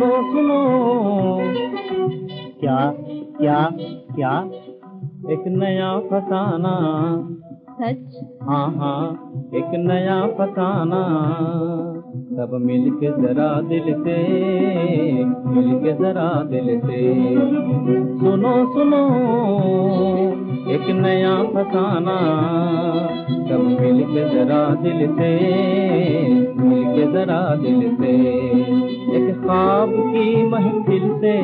सुनो सुनो क्या क्या क्या? एक नया फसाना। सच? हाँ हाँ एक नया फसाना। सब मिल के जरा दिल से मिल के जरा दिल से। सुनो सुनो एक नया फसाना। सब मिल के जरा दिल से मिल के जरा दिल से। की महफिल से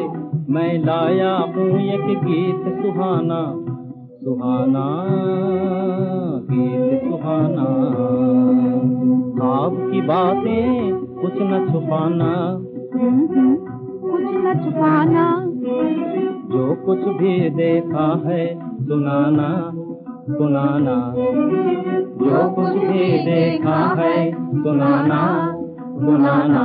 मैं लाया हूँ एक गीत सुहाना। सुहाना गीत सुहाना। आप की बातें कुछ न छुपाना। कुछ न छुपाना। जो कुछ भी देखा है सुनाना सुनाना। जो कुछ भी देखा है सुनाना सुनाना।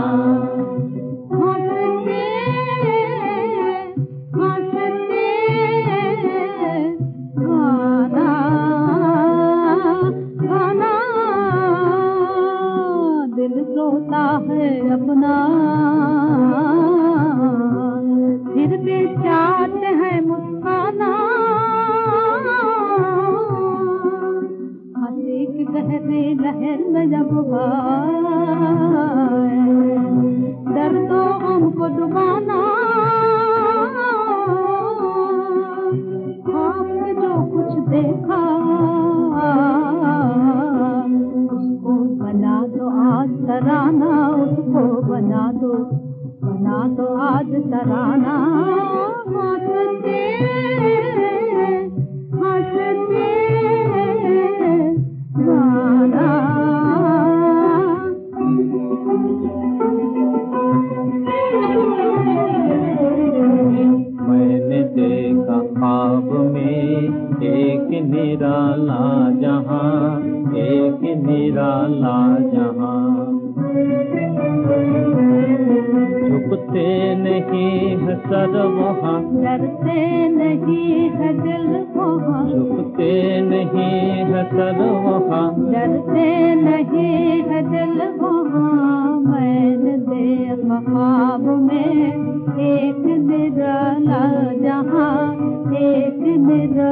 अपना। फिर भी चाहते हैं मुस्काना। हँसी की गहरी लहर में जब डर तो हमको डुबाना। आपने जो कुछ देखा आज तराना उसको बना दो बना दो आज तराना। हँसते हँसते गाना। मैंने देखा ख्वाब में एक निराला जहाँ एक निराला जहाँ। झुकते नहीं है सर वहाँ। डरते नहीं है दिल वहाँ। झुकते नहीं है सर वहाँ। डरते नहीं है दिल वहाँ। मैंने देखा ख्वाब में एक निराला जहाँ। एक निराला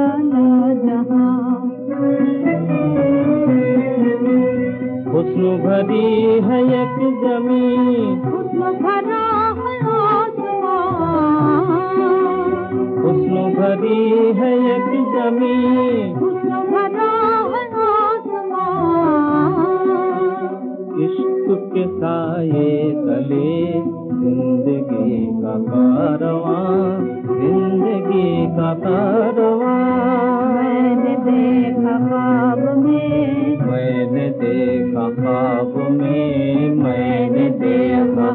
हुस्न भरी है एक ज़मीन। उसमें भरा है हुस्न भरी है एक ज़मीन। उसमें भरा है इश्क के साए तले ज़िंदगी का कारवां ज़िंदगी का कारवां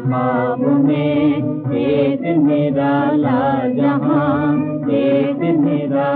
ख्वाब में देख मेरा ला जहाँ देख मेरा